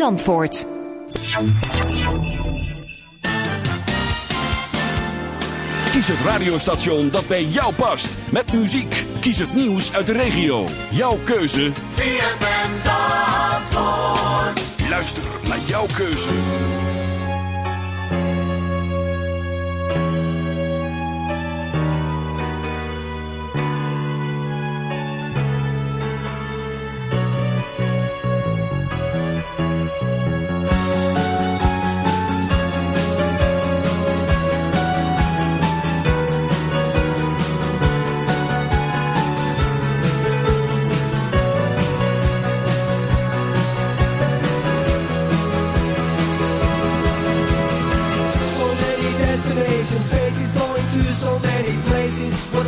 Zandvoort. Kies het radiostation dat bij jou past. Met muziek. Kies het nieuws uit de regio. Jouw keuze. ZFM Zandvoort. Luister naar jouw keuze.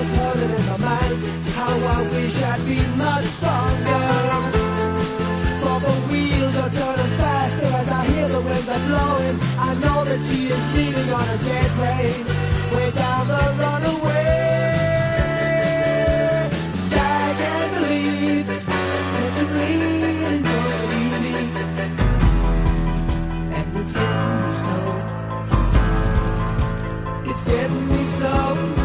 How I wish I'd been much stronger. For the wheels are turning faster as I hear the winds are blowing. I know that she is leaving on a jet plane, way down the. I can't believe that you really wants to leave me, and it's getting me so. It's getting me so.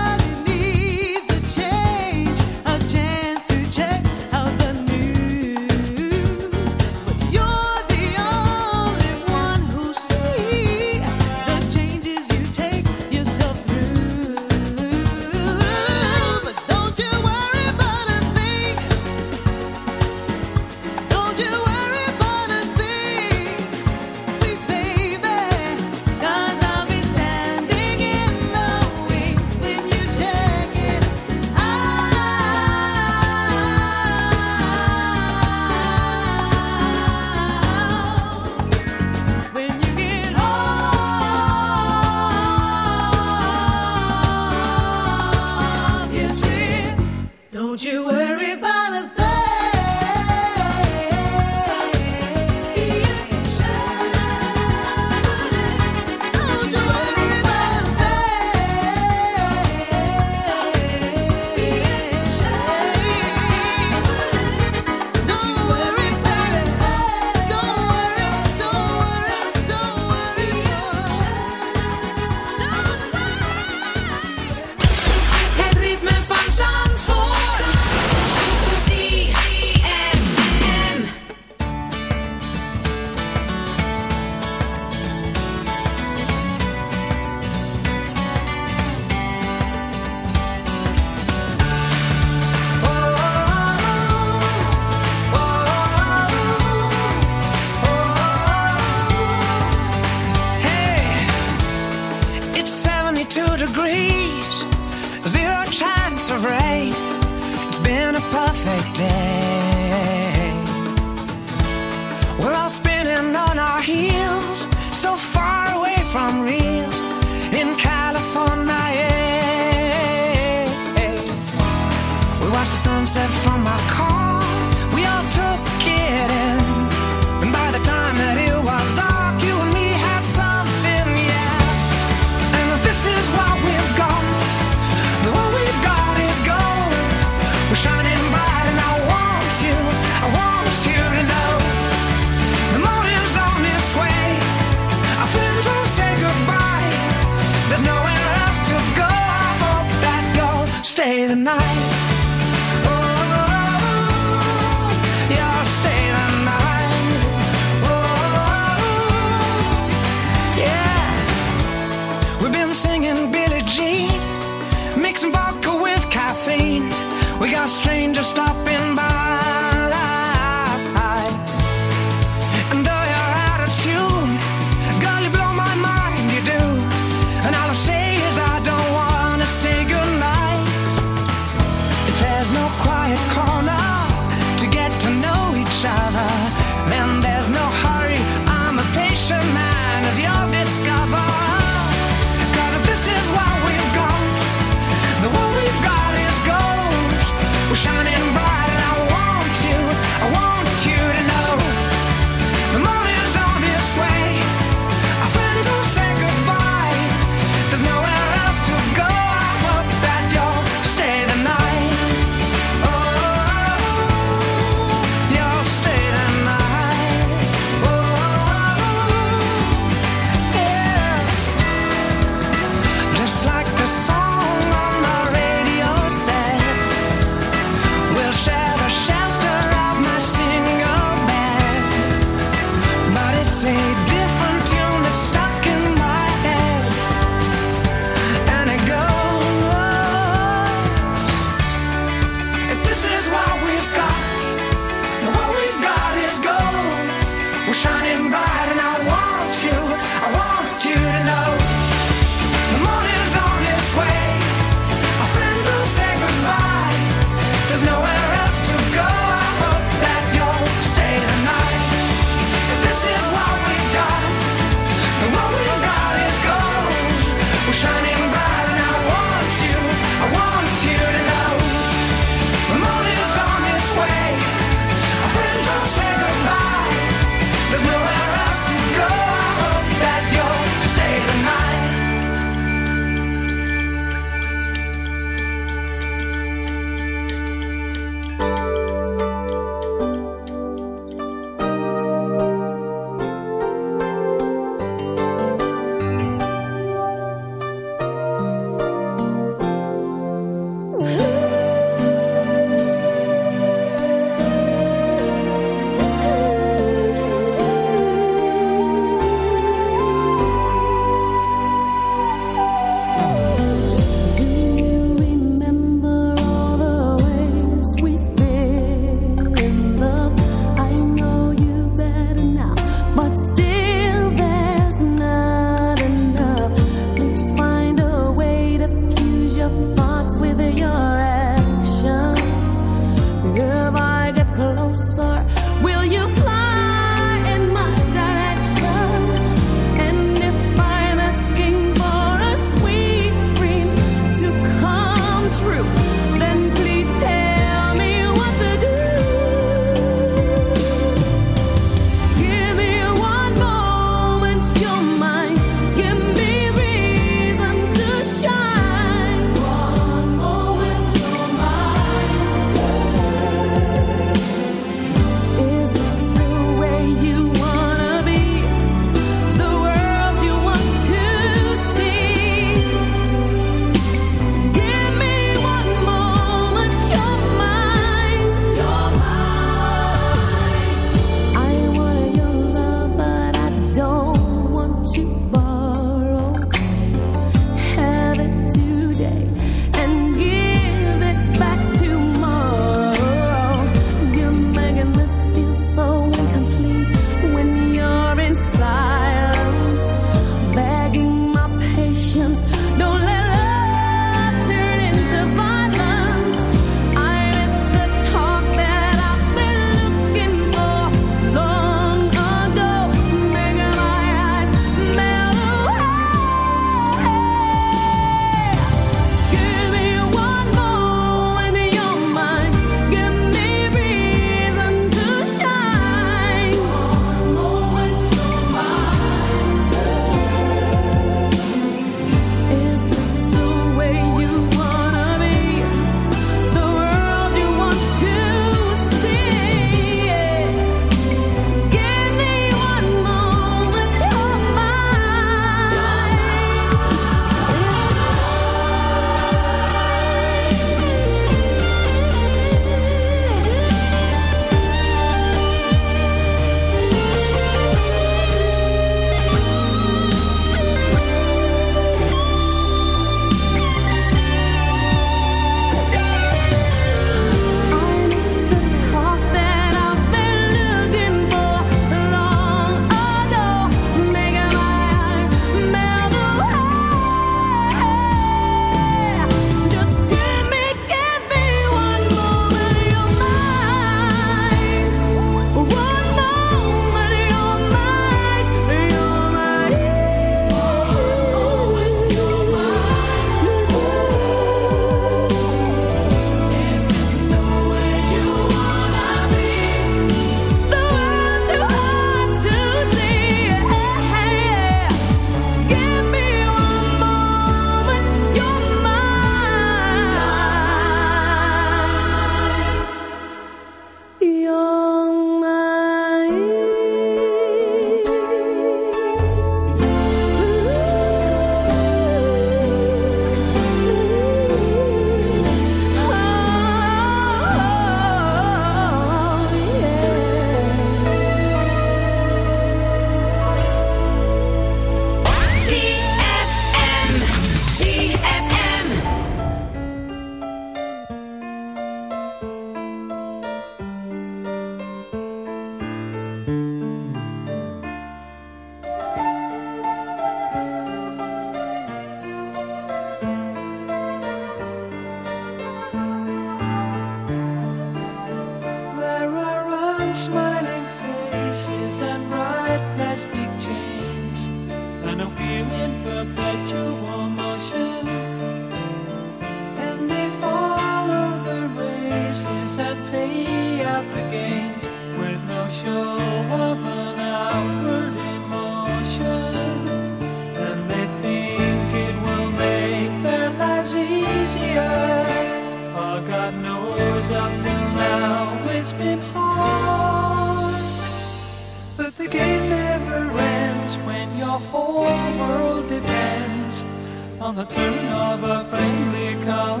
on the turn of a friendly card.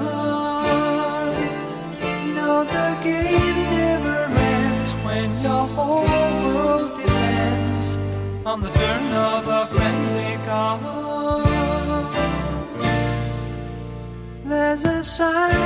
No, the game never ends when your whole world depends on the turn of a friendly card. There's a sign.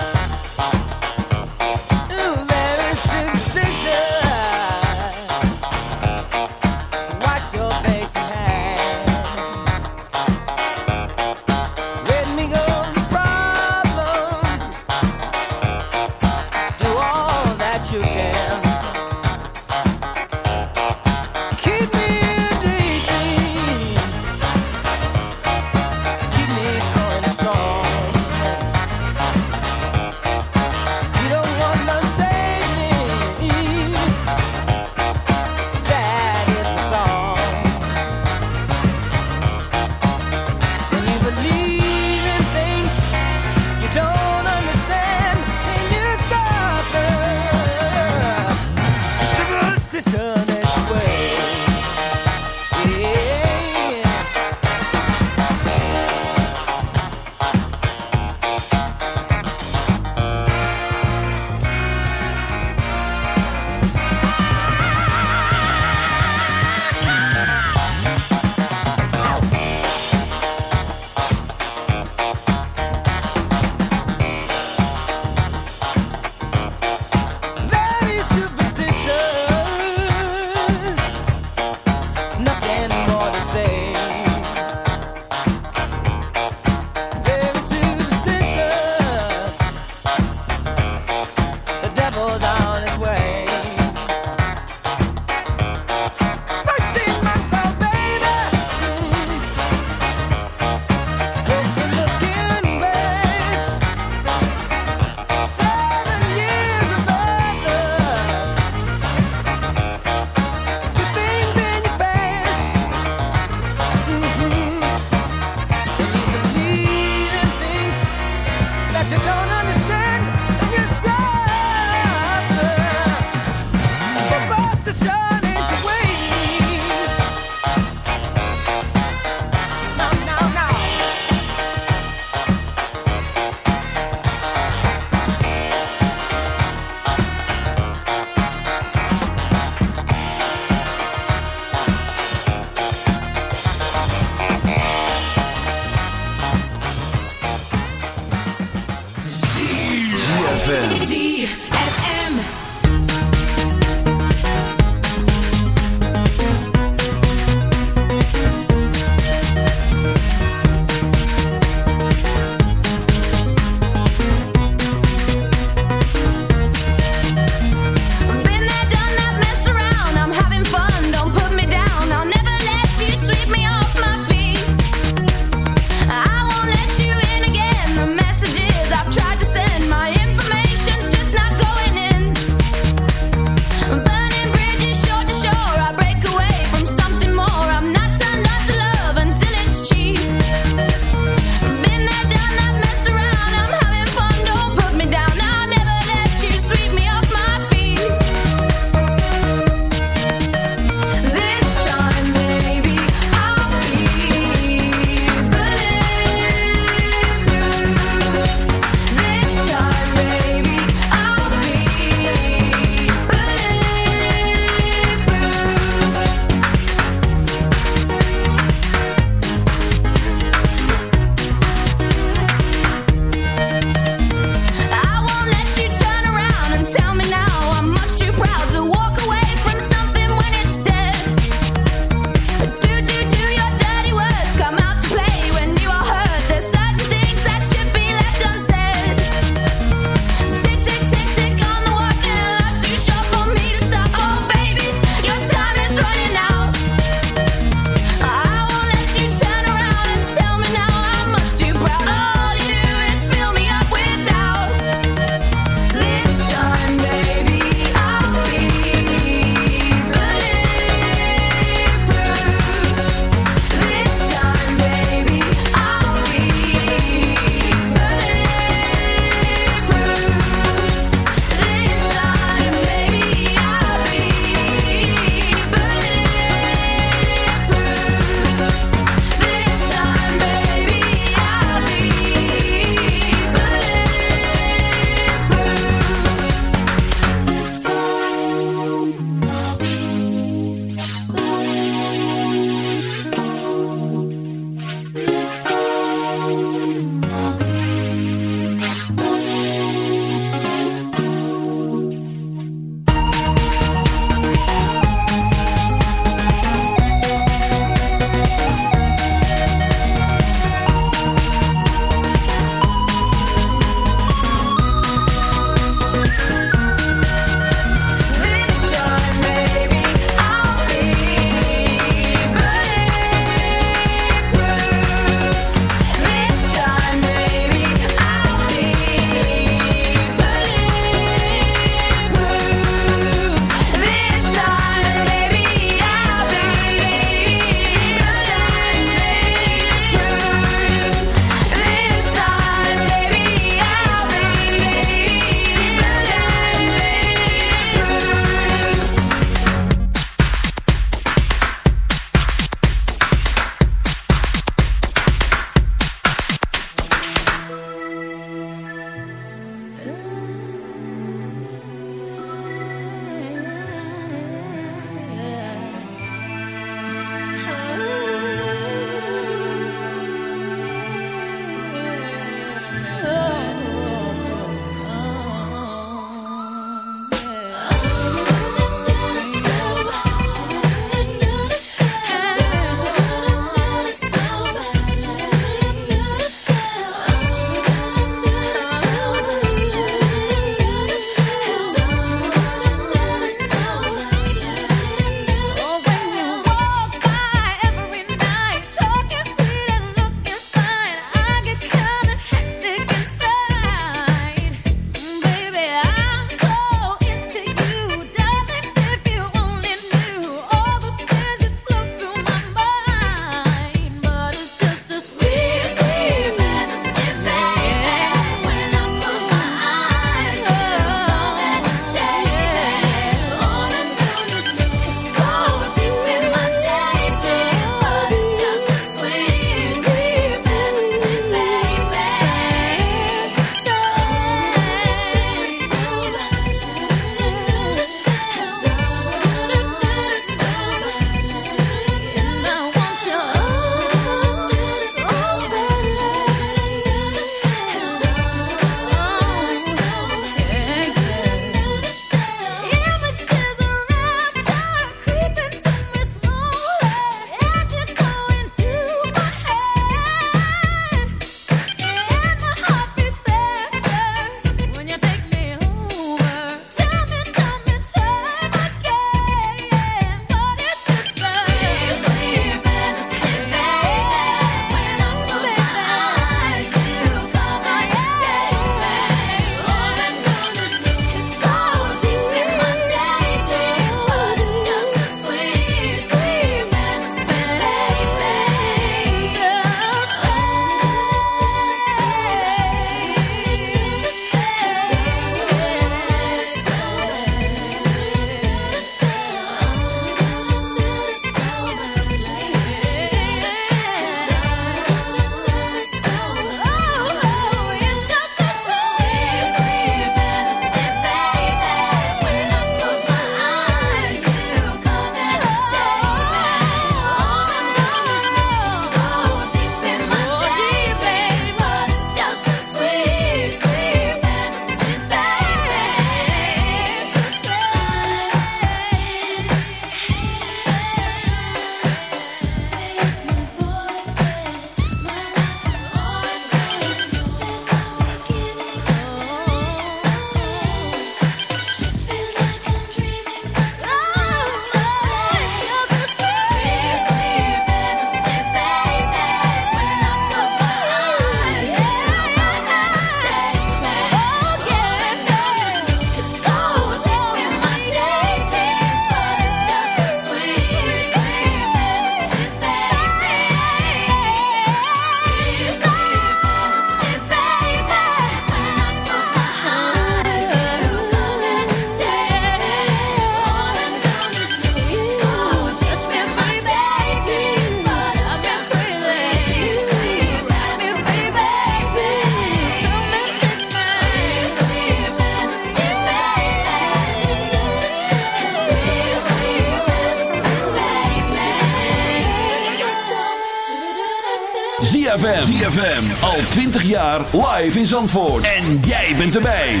ZFM. ZFM. Al 20 jaar live in Zandvoort. En jij bent erbij.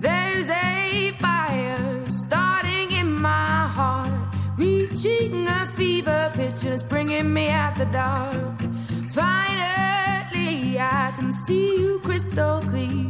There's a fire starting in my heart. Reaching a fever pitch and it's bringing me out the dark. Finally I can see you crystal clear.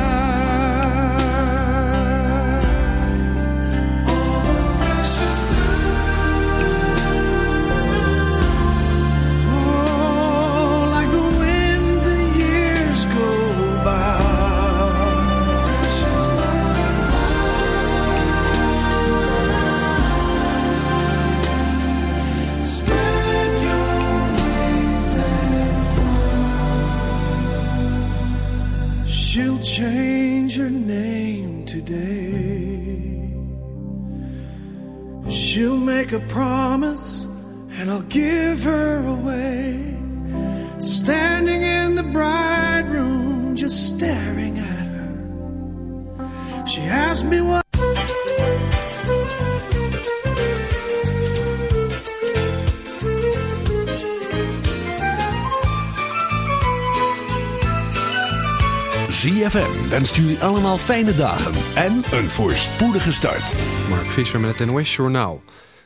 Promise, and I'll give her away. Standing in the bride room, just staring at her. She asked me what. ZFM wenst jullie allemaal fijne dagen en een voorspoedige start. Mark Visser met het NOS Journaal.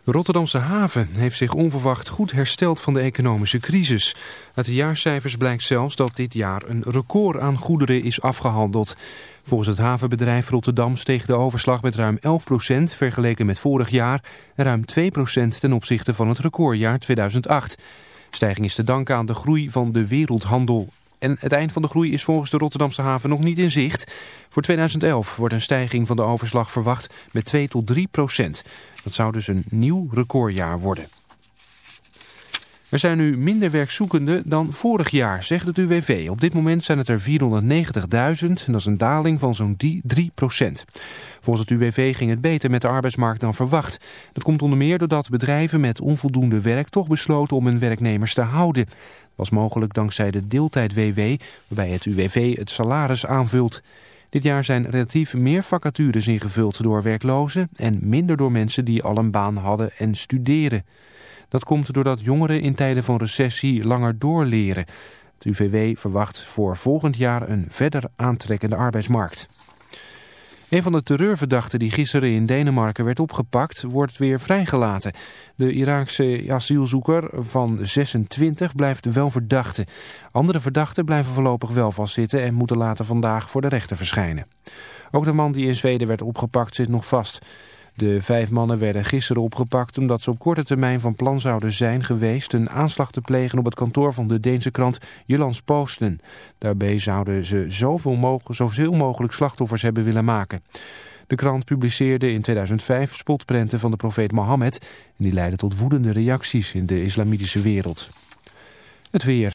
De Rotterdamse haven heeft zich onverwacht goed hersteld van de economische crisis. Uit de jaarcijfers blijkt zelfs dat dit jaar een record aan goederen is afgehandeld. Volgens het havenbedrijf Rotterdam steeg de overslag met ruim 11% vergeleken met vorig jaar... en ruim 2% ten opzichte van het recordjaar 2008. De stijging is te danken aan de groei van de wereldhandel. En het eind van de groei is volgens de Rotterdamse haven nog niet in zicht. Voor 2011 wordt een stijging van de overslag verwacht met 2 tot 3 procent. Dat zou dus een nieuw recordjaar worden. Er zijn nu minder werkzoekenden dan vorig jaar, zegt het UWV. Op dit moment zijn het er 490.000 en dat is een daling van zo'n 3 procent. Volgens het UWV ging het beter met de arbeidsmarkt dan verwacht. Dat komt onder meer doordat bedrijven met onvoldoende werk toch besloten om hun werknemers te houden. Was mogelijk dankzij de deeltijd-WW, waarbij het UWV het salaris aanvult. Dit jaar zijn relatief meer vacatures ingevuld door werklozen en minder door mensen die al een baan hadden en studeren. Dat komt doordat jongeren in tijden van recessie langer doorleren. Het UVW verwacht voor volgend jaar een verder aantrekkende arbeidsmarkt. Een van de terreurverdachten die gisteren in Denemarken werd opgepakt, wordt weer vrijgelaten. De Iraakse asielzoeker van 26 blijft wel verdachte. Andere verdachten blijven voorlopig wel vastzitten en moeten later vandaag voor de rechter verschijnen. Ook de man die in Zweden werd opgepakt zit nog vast. De vijf mannen werden gisteren opgepakt omdat ze op korte termijn van plan zouden zijn geweest een aanslag te plegen op het kantoor van de Deense krant Jyllands Posten. Daarbij zouden ze zoveel mogelijk, zoveel mogelijk slachtoffers hebben willen maken. De krant publiceerde in 2005 spotprenten van de profeet Mohammed en die leidden tot woedende reacties in de islamitische wereld. Het weer.